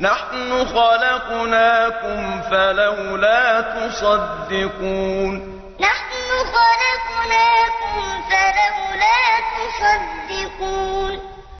نحن خلقناكم فلولا تصدقون. نحن خلقناكم فلولا تصدقون.